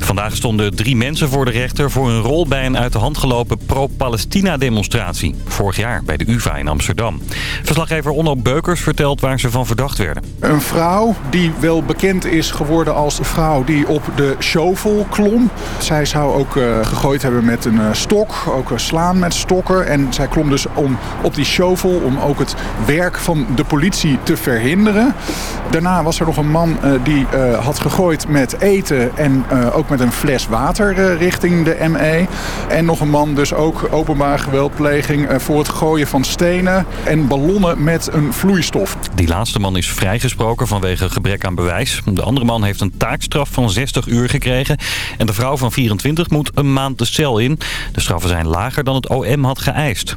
Vandaag stonden drie mensen voor de rechter voor een rol bij een uit de hand gelopen pro-Palestina-demonstratie. Vorig jaar bij de UvA in Amsterdam. Verslaggever Onno Beukers vertelt waar ze van verdacht werden. Een vrouw die wel bekend is geworden als de vrouw die op de shovel klom. Zij zou ook uh, gegooid hebben met een uh, stok, ook uh, slaan met stokken. En zij klom dus om, op die shovel om ook het werk van de politie te verhinderen. Daarna was er nog een man die had gegooid met eten en ook met een fles water richting de ME. En nog een man dus ook openbaar geweldpleging voor het gooien van stenen en ballonnen met een vloeistof. Die laatste man is vrijgesproken vanwege gebrek aan bewijs. De andere man heeft een taakstraf van 60 uur gekregen. En de vrouw van 24 moet een maand de cel in. De straffen zijn lager dan het OM had geëist.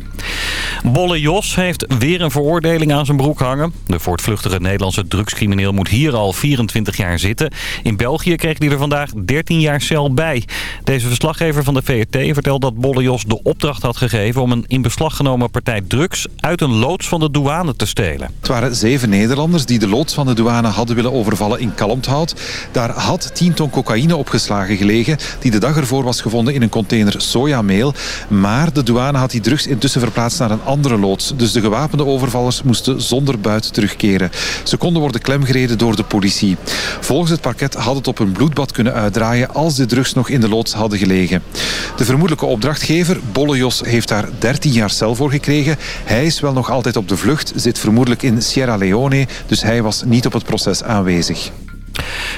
Bolle Jos heeft weer een veroordeling aan zijn broek hangen. De voortvluchtige Nederlandse drugscrimineel moet hier al 24 jaar zitten. In België kreeg hij er vandaag 13 jaar cel bij. Deze verslaggever van de VRT vertelt dat Bolle Jos de opdracht had gegeven... om een in beslag genomen partij drugs uit een loods van de douane te stelen. Het waren zeven Nederlanders die de loods van de douane hadden willen overvallen in Kalmthout. Daar had 10 ton cocaïne opgeslagen gelegen... die de dag ervoor was gevonden in een container sojameel. Maar de douane had die drugs intussen verplaatst naar een andere loods. Dus de gewapende overvallers moesten zonder buit terugkeren. Ze konden worden klemgereden door de politie. Volgens het parket had het op een bloedbad kunnen uitdraaien als de drugs nog in de loods hadden gelegen. De vermoedelijke opdrachtgever, Bolle Jos, heeft daar 13 jaar cel voor gekregen. Hij is wel nog altijd op de vlucht, zit vermoedelijk in Sierra Leone, dus hij was niet op het proces aanwezig.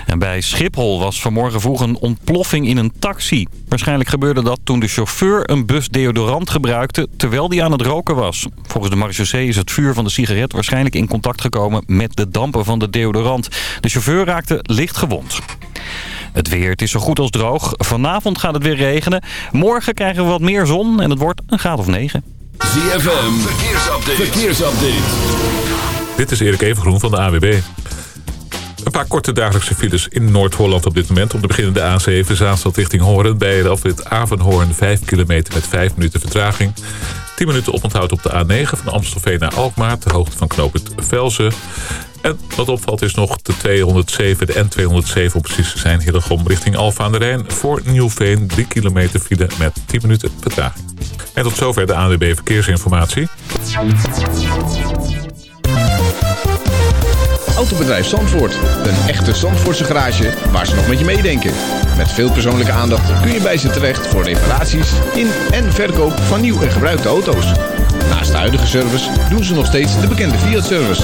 En bij Schiphol was vanmorgen vroeg een ontploffing in een taxi. Waarschijnlijk gebeurde dat toen de chauffeur een bus deodorant gebruikte terwijl die aan het roken was. Volgens de marechaussee is het vuur van de sigaret waarschijnlijk in contact gekomen met de dampen van de deodorant. De chauffeur raakte licht gewond. Het weer, het is zo goed als droog. Vanavond gaat het weer regenen. Morgen krijgen we wat meer zon en het wordt een graad of 9. ZFM, verkeersupdate. verkeersupdate. Dit is Erik Evengroen van de AWB. Een paar korte dagelijkse files in Noord-Holland op dit moment. Om te beginnen de A7 Zaanstad richting Hoorn. Bij de afrit Avenhoorn 5 kilometer met 5 minuten vertraging. 10 minuten oponthoud op de A9 van Amstelveen naar Alkmaar. Ter hoogte van knooppunt Velzen. En wat opvalt is nog de 207, de N207 op precies zijn Hillegom richting Alfa aan de Rijn. Voor Nieuwveen 3 kilometer file met 10 minuten vertraging. En tot zover de ANWB Verkeersinformatie. Autobedrijf Zandvoort. Een echte Zandvoortse garage waar ze nog met je meedenken. Met veel persoonlijke aandacht kun je bij ze terecht voor reparaties in en verkoop van nieuw en gebruikte auto's. Naast de huidige service doen ze nog steeds de bekende Fiat-service.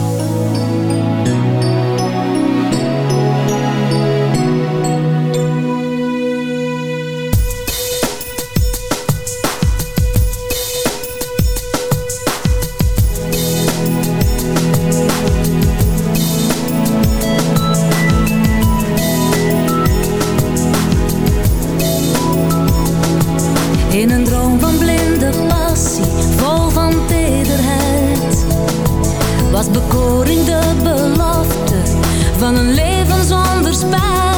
In een droom van blinde passie, vol van tederheid, was bekoring de belofte van een leven zonder spijt.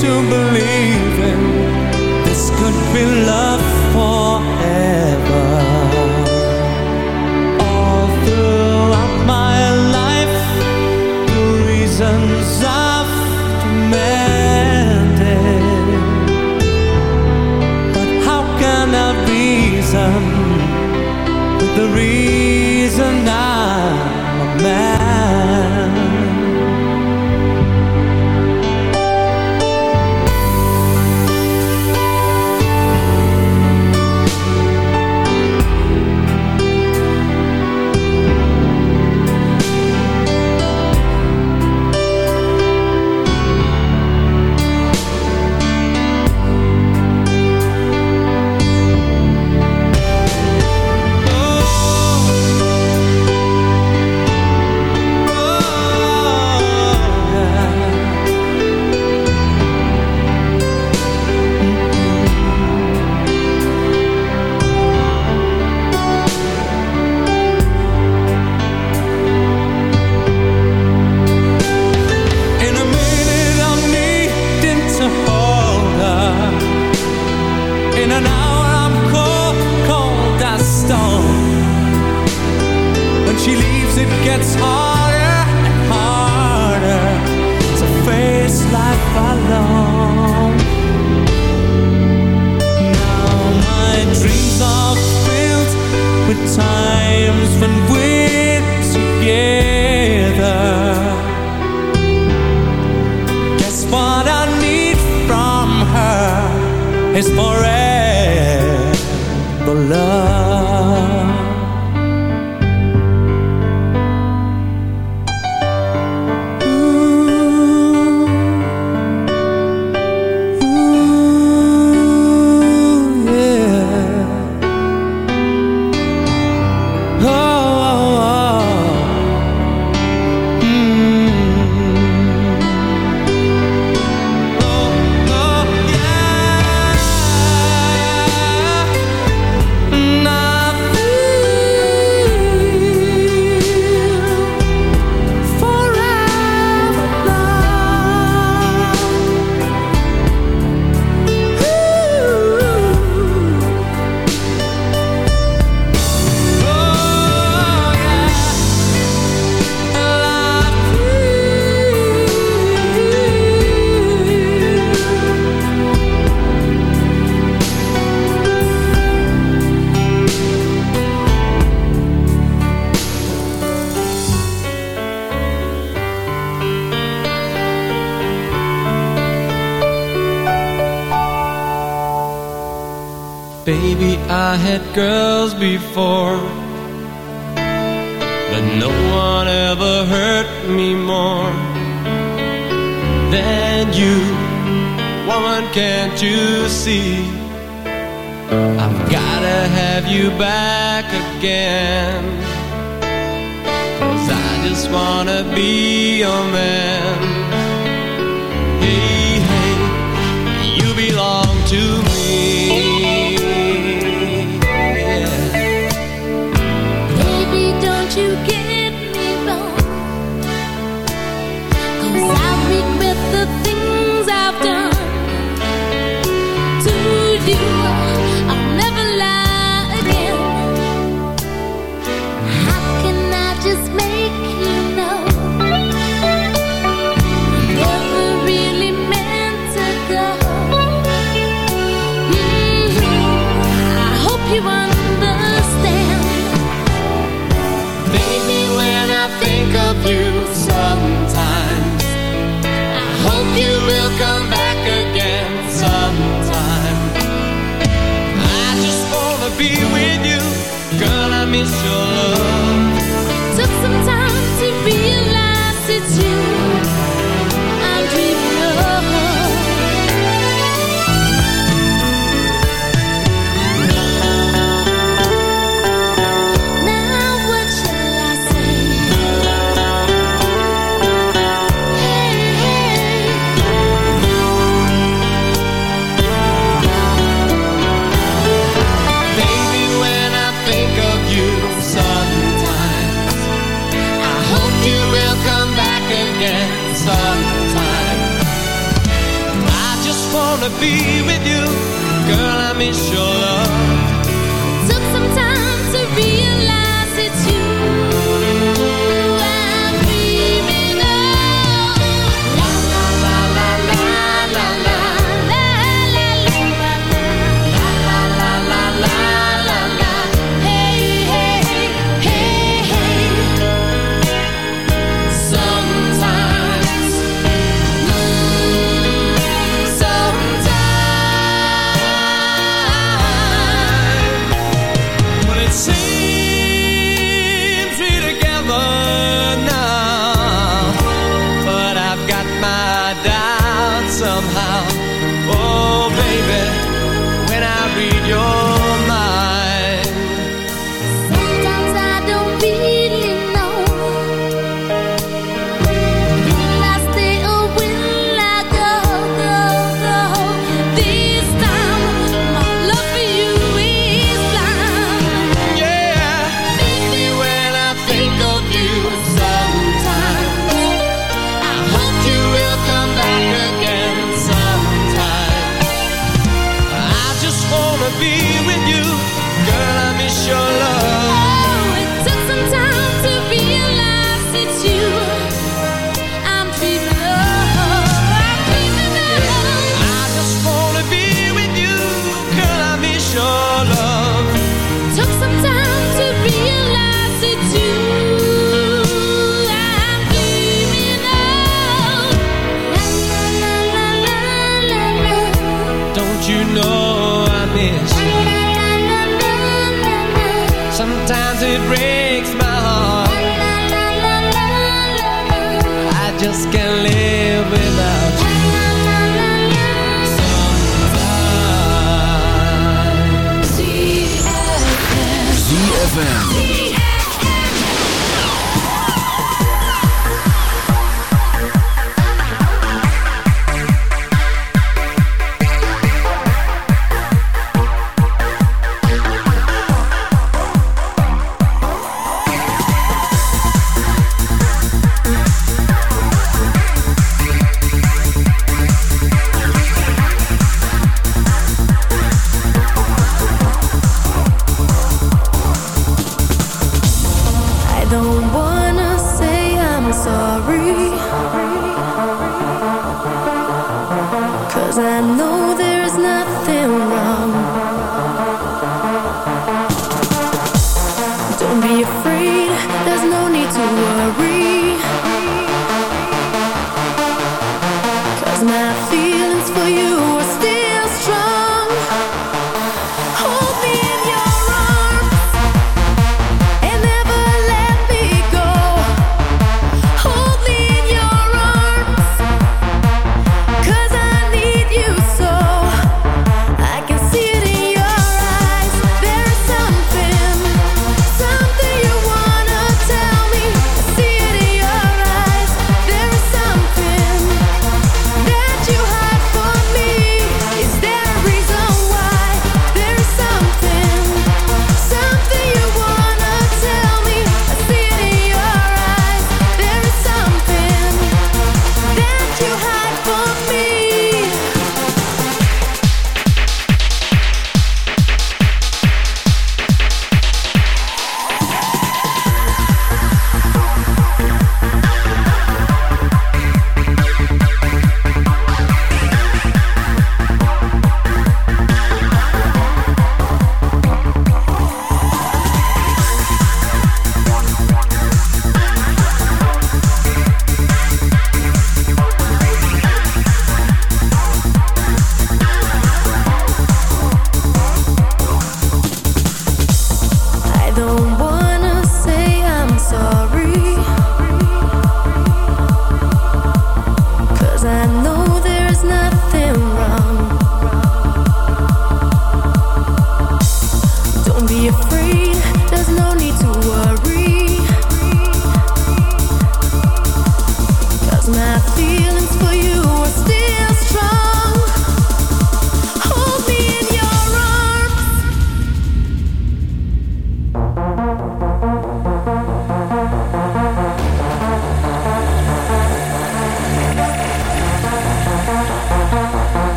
to believe in. This could be love.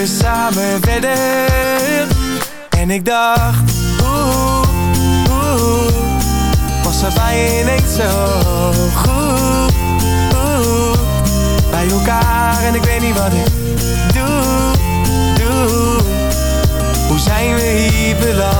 We samen verder. En ik dacht, oeh, oeh Was er bij ineens zo goed? Oeh, Bij elkaar en ik weet niet wat ik doe, doe. Hoe zijn we hier beland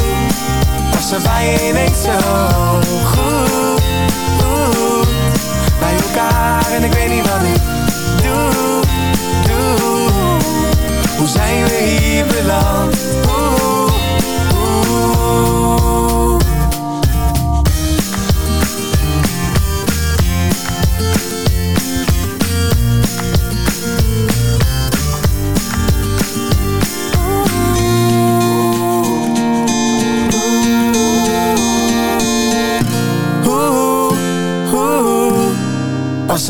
Er bij ineens zo goed, Bij elkaar en ik weet niet wat ik doe, doe. Hoe zijn we hier beland,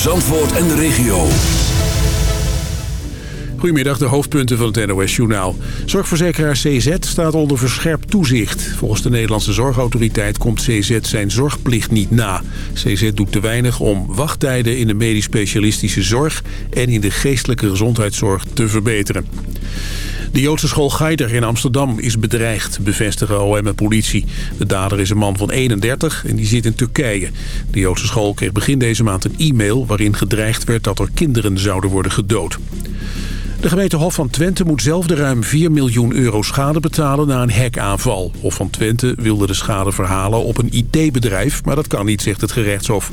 Zandvoort en de regio. Goedemiddag, de hoofdpunten van het NOS-journaal. Zorgverzekeraar CZ staat onder verscherpt toezicht. Volgens de Nederlandse Zorgautoriteit komt CZ zijn zorgplicht niet na. CZ doet te weinig om wachttijden in de medisch-specialistische zorg... en in de geestelijke gezondheidszorg te verbeteren. De Joodse school Geider in Amsterdam is bedreigd, bevestigen OM en politie. De dader is een man van 31 en die zit in Turkije. De Joodse school kreeg begin deze maand een e-mail... waarin gedreigd werd dat er kinderen zouden worden gedood. De gemeente Hof van Twente moet zelf de ruim 4 miljoen euro schade betalen na een hackaanval. Hof van Twente wilde de schade verhalen op een IT-bedrijf, maar dat kan niet, zegt het gerechtshof.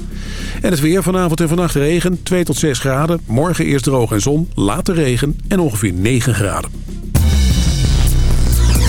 En het weer vanavond en vannacht regen, 2 tot 6 graden. Morgen eerst droog en zon, later regen en ongeveer 9 graden.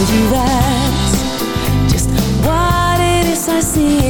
So you ask just what it is I see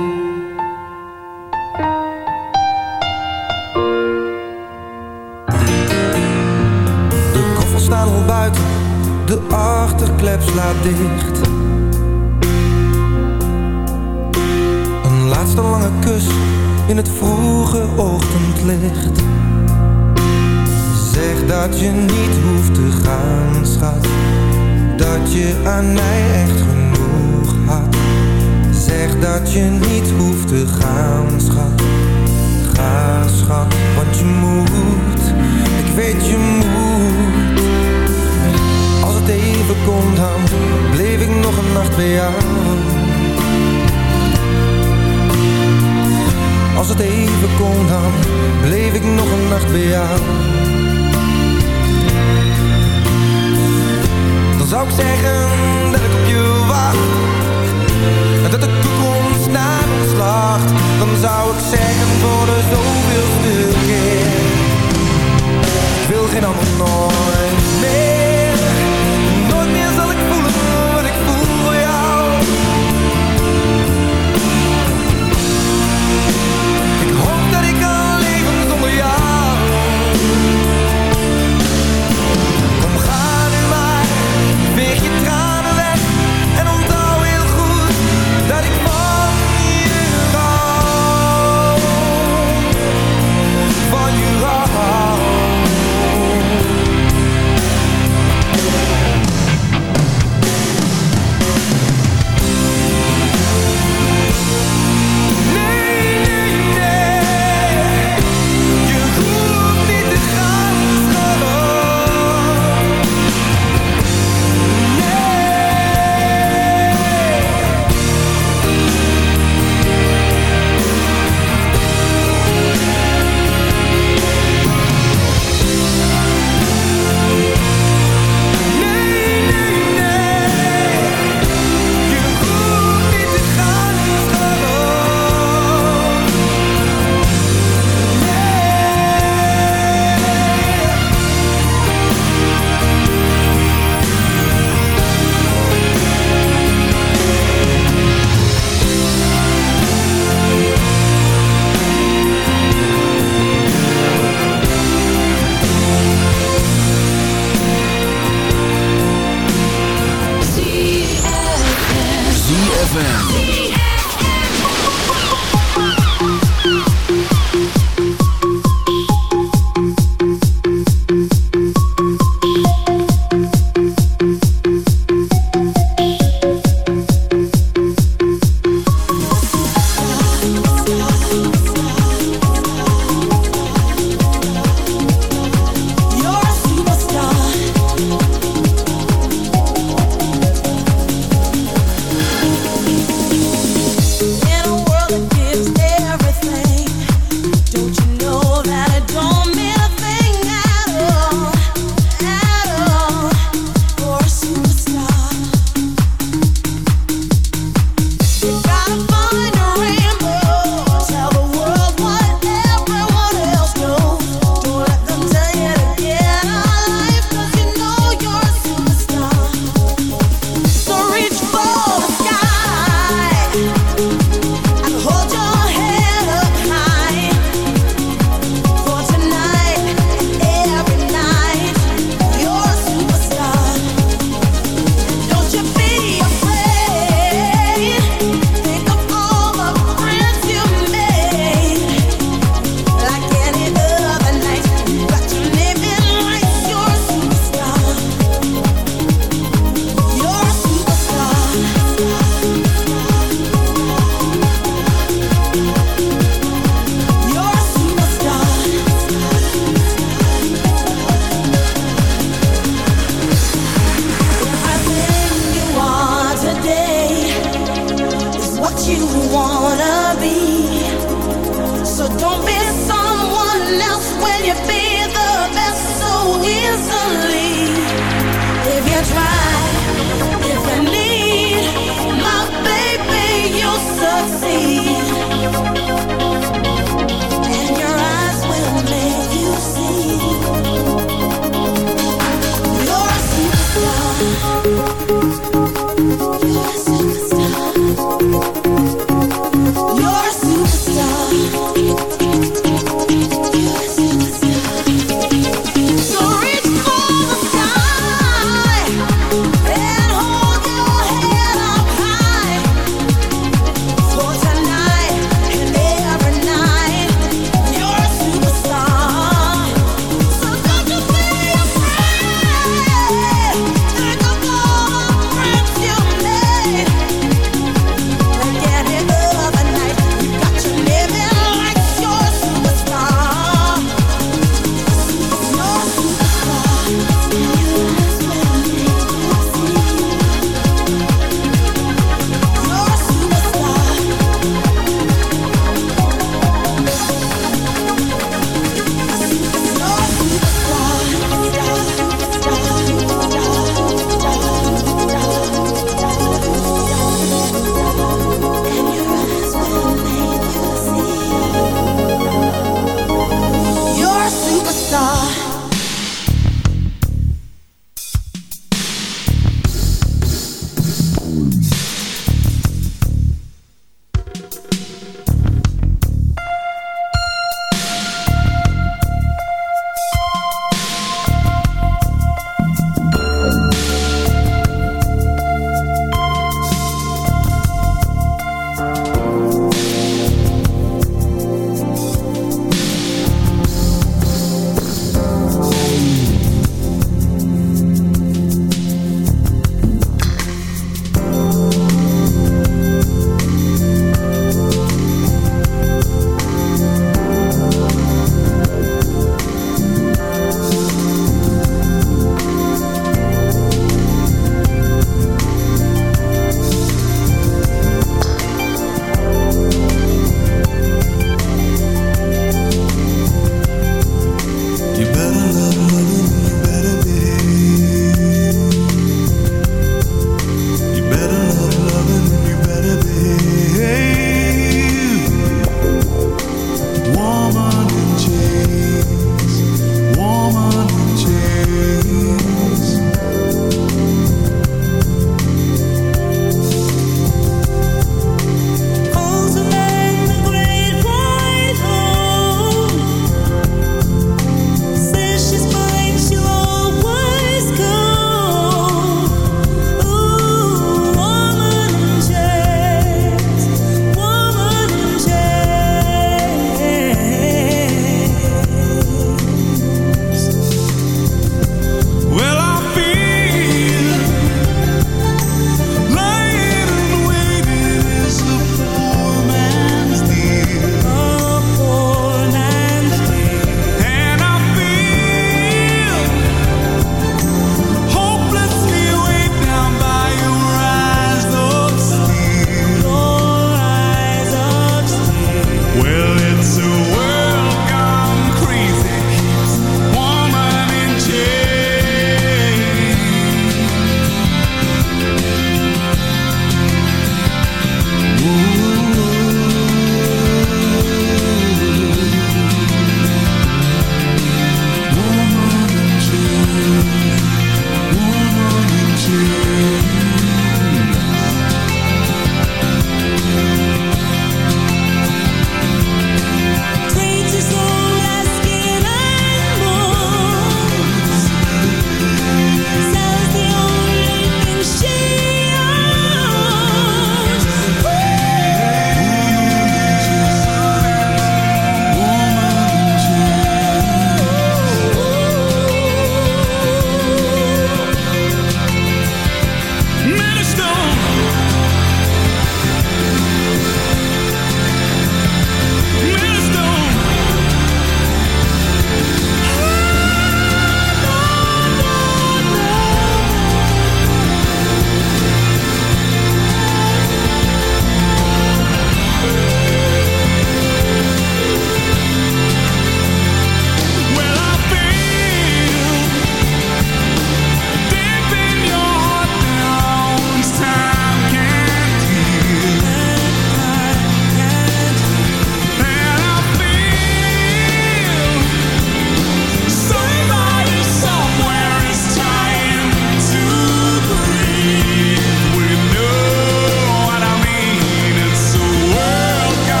zeggen voor de zoveelste keer. Ik wil geen ander nog.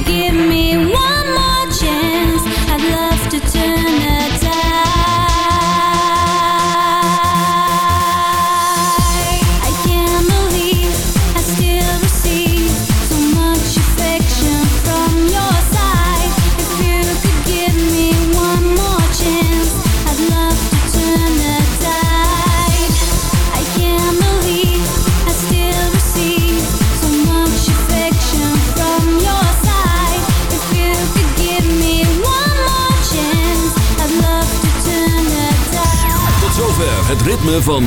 give me